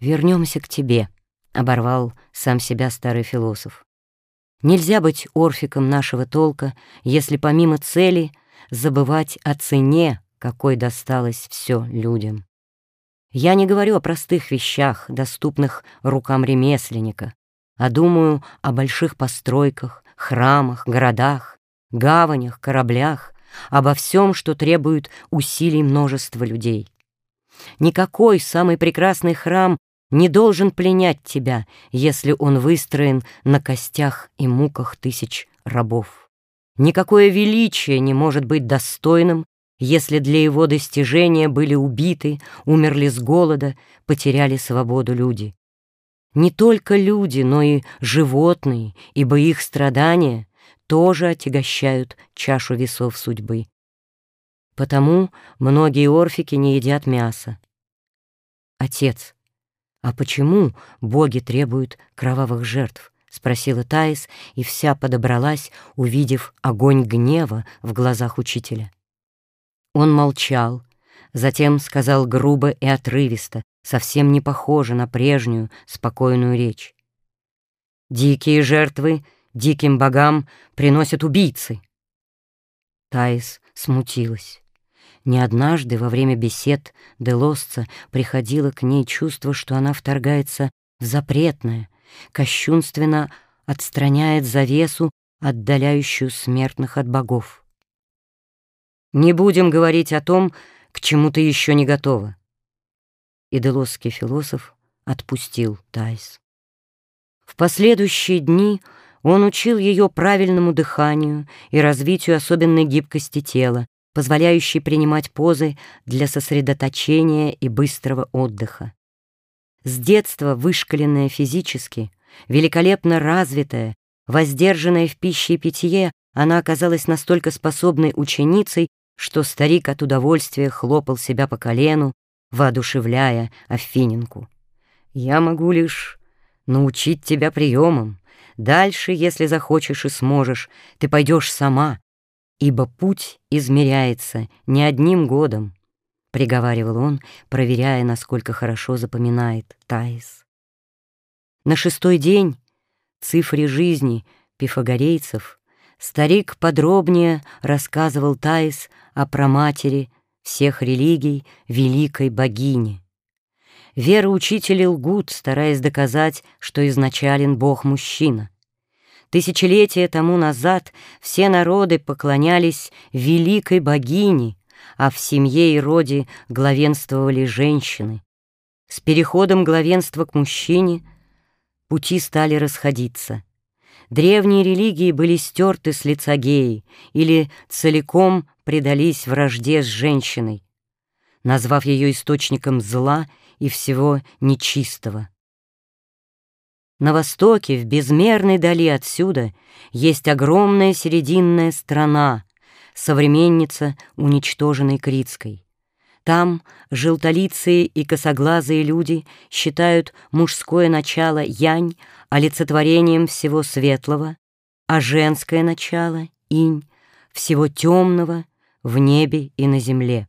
«Вернемся к тебе», — оборвал сам себя старый философ. «Нельзя быть орфиком нашего толка, если помимо цели забывать о цене, какой досталось все людям. Я не говорю о простых вещах, доступных рукам ремесленника, а думаю о больших постройках, храмах, городах, гаванях, кораблях, обо всем, что требует усилий множества людей. Никакой самый прекрасный храм не должен пленять тебя, если он выстроен на костях и муках тысяч рабов. Никакое величие не может быть достойным, если для его достижения были убиты, умерли с голода, потеряли свободу люди. Не только люди, но и животные, ибо их страдания тоже отягощают чашу весов судьбы. Потому многие орфики не едят мясо. Отец, а почему боги требуют кровавых жертв? Спросила Таис, и вся подобралась, увидев огонь гнева в глазах учителя. Он молчал, затем сказал грубо и отрывисто, совсем не похоже на прежнюю спокойную речь. «Дикие жертвы диким богам приносят убийцы». Таис смутилась. Не однажды во время бесед Делосца приходило к ней чувство, что она вторгается в запретное, кощунственно отстраняет завесу, отдаляющую смертных от богов. Не будем говорить о том, к чему ты еще не готова. И делосский философ отпустил Тайс. В последующие дни он учил ее правильному дыханию и развитию особенной гибкости тела, позволяющей принимать позы для сосредоточения и быстрого отдыха. С детства вышкаленная физически, великолепно развитая, воздержанная в пище и питье, она оказалась настолько способной ученицей, что старик от удовольствия хлопал себя по колену, воодушевляя Афиненку. «Я могу лишь научить тебя приемам. Дальше, если захочешь и сможешь, ты пойдешь сама, ибо путь измеряется не одним годом», — приговаривал он, проверяя, насколько хорошо запоминает Таис. На шестой день цифре жизни пифагорейцев Старик подробнее рассказывал Таис о праматери всех религий, великой богини. Вероучители лгут, стараясь доказать, что изначален Бог-мужчина. Тысячелетия тому назад все народы поклонялись великой богине, а в семье и роде главенствовали женщины. С переходом главенства к мужчине пути стали расходиться — Древние религии были стерты с лица геи или целиком предались вражде с женщиной, назвав ее источником зла и всего нечистого. На востоке, в безмерной дали отсюда, есть огромная серединная страна, современница уничтоженной Критской. Там желтолицые и косоглазые люди считают мужское начало янь олицетворением всего светлого, а женское начало — инь, всего темного в небе и на земле.